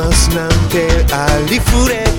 más nante al difurer.